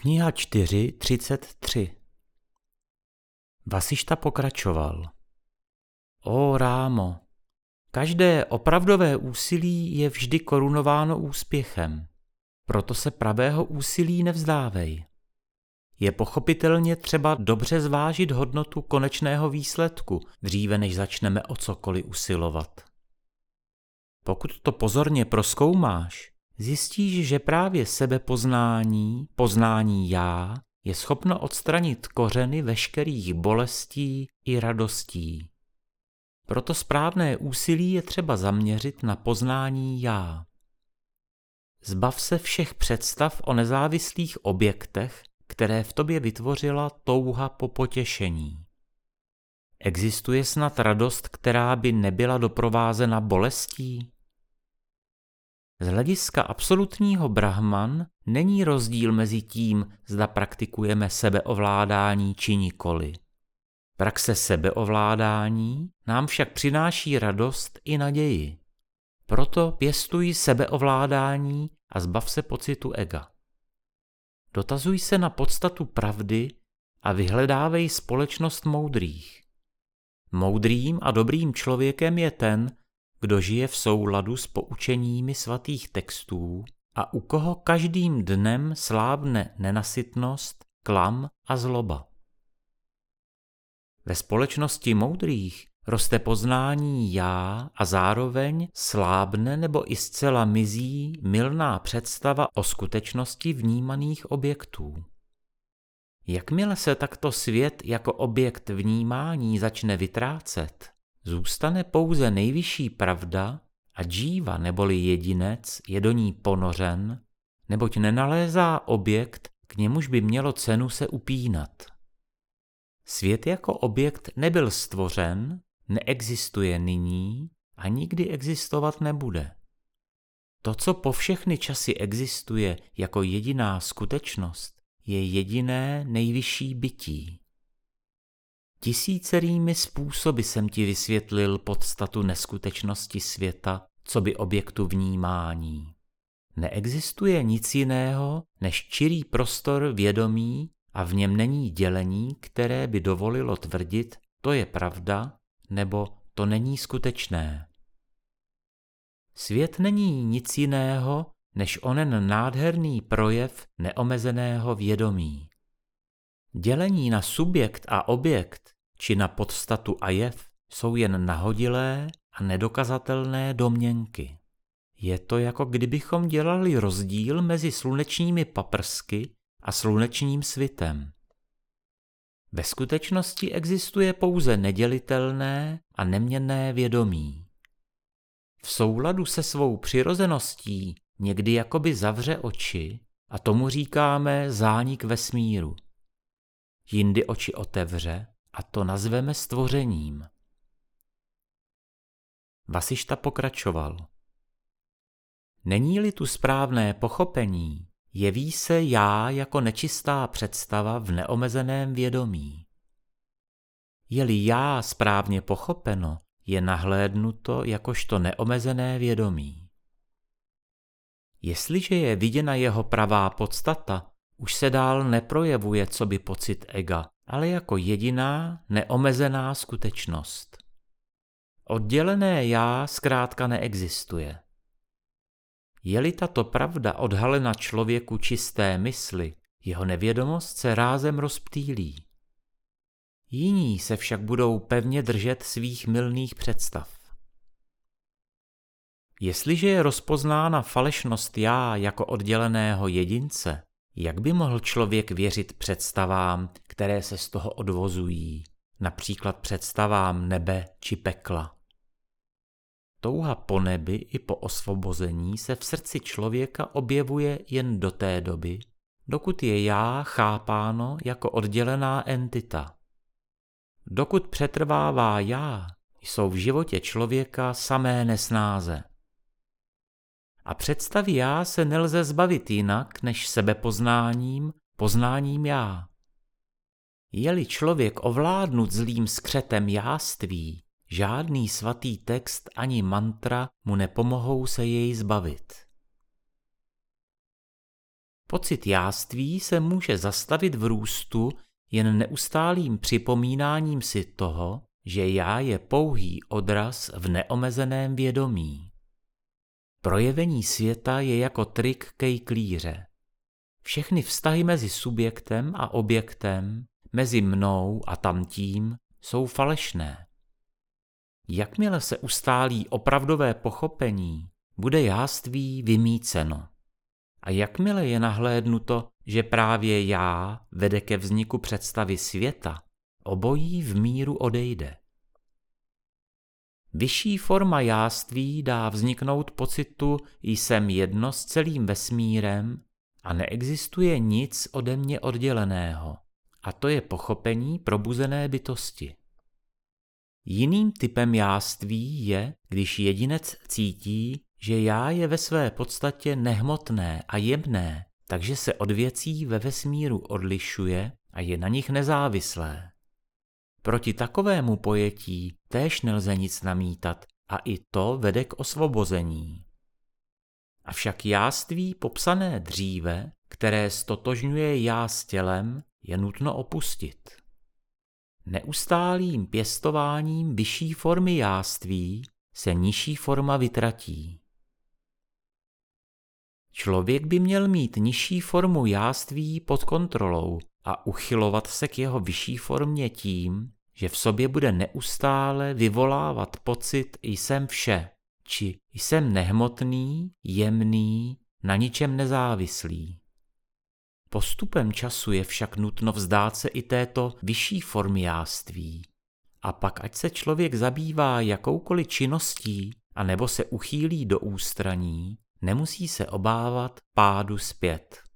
Kniha 4.33 Vasišta pokračoval. O Rámo, každé opravdové úsilí je vždy korunováno úspěchem, proto se pravého úsilí nevzdávej. Je pochopitelně třeba dobře zvážit hodnotu konečného výsledku, dříve než začneme o cokoliv usilovat. Pokud to pozorně proskoumáš, zjistíš, že právě sebepoznání, poznání já, je schopno odstranit kořeny veškerých bolestí i radostí. Proto správné úsilí je třeba zaměřit na poznání já. Zbav se všech představ o nezávislých objektech, které v tobě vytvořila touha po potěšení. Existuje snad radost, která by nebyla doprovázena bolestí? Z hlediska absolutního brahman není rozdíl mezi tím, zda praktikujeme sebeovládání či nikoli. Praxe sebeovládání nám však přináší radost i naději. Proto pěstuj sebeovládání a zbav se pocitu ega. Dotazuj se na podstatu pravdy a vyhledávej společnost moudrých. Moudrým a dobrým člověkem je ten, kdo žije v souladu s poučeními svatých textů a u koho každým dnem slábne nenasytnost, klam a zloba. Ve společnosti moudrých roste poznání já a zároveň slábne nebo i zcela mizí milná představa o skutečnosti vnímaných objektů. Jakmile se takto svět jako objekt vnímání začne vytrácet, zůstane pouze nejvyšší pravda a džíva neboli jedinec je do ní ponořen, neboť nenalézá objekt, k němuž by mělo cenu se upínat. Svět jako objekt nebyl stvořen, neexistuje nyní a nikdy existovat nebude. To, co po všechny časy existuje jako jediná skutečnost, je jediné nejvyšší bytí. Tisícerými způsoby jsem ti vysvětlil podstatu neskutečnosti světa, co by objektu vnímání. Neexistuje nic jiného než čirý prostor vědomí a v něm není dělení, které by dovolilo tvrdit, to je pravda nebo to není skutečné. Svět není nic jiného než onen nádherný projev neomezeného vědomí. Dělení na subjekt a objekt, či na podstatu a jev, jsou jen nahodilé a nedokazatelné domněnky. Je to jako kdybychom dělali rozdíl mezi slunečními paprsky a slunečním svitem. Ve skutečnosti existuje pouze nedělitelné a neměnné vědomí. V souladu se svou přirozeností někdy jakoby zavře oči a tomu říkáme zánik vesmíru. Jindy oči otevře a to nazveme stvořením. Vasišta pokračoval. Není-li tu správné pochopení, jeví se já jako nečistá představa v neomezeném vědomí. Je-li já správně pochopeno, je nahlédnuto jakožto neomezené vědomí. Jestliže je viděna jeho pravá podstata, už se dál neprojevuje co by pocit ega, ale jako jediná neomezená skutečnost. Oddělené já zkrátka neexistuje. Je-li tato pravda odhalena člověku čisté mysli, jeho nevědomost se rázem rozptýlí. Jiní se však budou pevně držet svých milných představ. Jestliže je rozpoznána falešnost já jako odděleného jedince, jak by mohl člověk věřit představám, které se z toho odvozují, například představám nebe či pekla? Touha po nebi i po osvobození se v srdci člověka objevuje jen do té doby, dokud je já chápáno jako oddělená entita. Dokud přetrvává já, jsou v životě člověka samé nesnáze. A představy já se nelze zbavit jinak než sebepoznáním, poznáním já. Je-li člověk ovládnut zlým skřetem jáství, Žádný svatý text ani mantra mu nepomohou se jej zbavit. Pocit jáství se může zastavit v růstu jen neustálým připomínáním si toho, že já je pouhý odraz v neomezeném vědomí. Projevení světa je jako trik kejklíře. Všechny vztahy mezi subjektem a objektem, mezi mnou a tamtím, jsou falešné. Jakmile se ustálí opravdové pochopení, bude jáství vymíceno. A jakmile je nahlédnuto, že právě já vede ke vzniku představy světa, obojí v míru odejde. Vyšší forma jáství dá vzniknout pocitu jsem jedno s celým vesmírem a neexistuje nic ode mě odděleného. A to je pochopení probuzené bytosti. Jiným typem jáství je, když jedinec cítí, že já je ve své podstatě nehmotné a jemné, takže se od věcí ve vesmíru odlišuje a je na nich nezávislé. Proti takovému pojetí též nelze nic namítat a i to vede k osvobození. Avšak jáství popsané dříve, které stotožňuje já s tělem, je nutno opustit. Neustálým pěstováním vyšší formy jáství se nižší forma vytratí. Člověk by měl mít nižší formu jáství pod kontrolou a uchylovat se k jeho vyšší formě tím, že v sobě bude neustále vyvolávat pocit jsem vše, či jsem nehmotný, jemný, na ničem nezávislý. Postupem času je však nutno vzdát se i této vyšší formy jáství. A pak ať se člověk zabývá jakoukoliv činností, a nebo se uchýlí do ústraní, nemusí se obávat pádu zpět.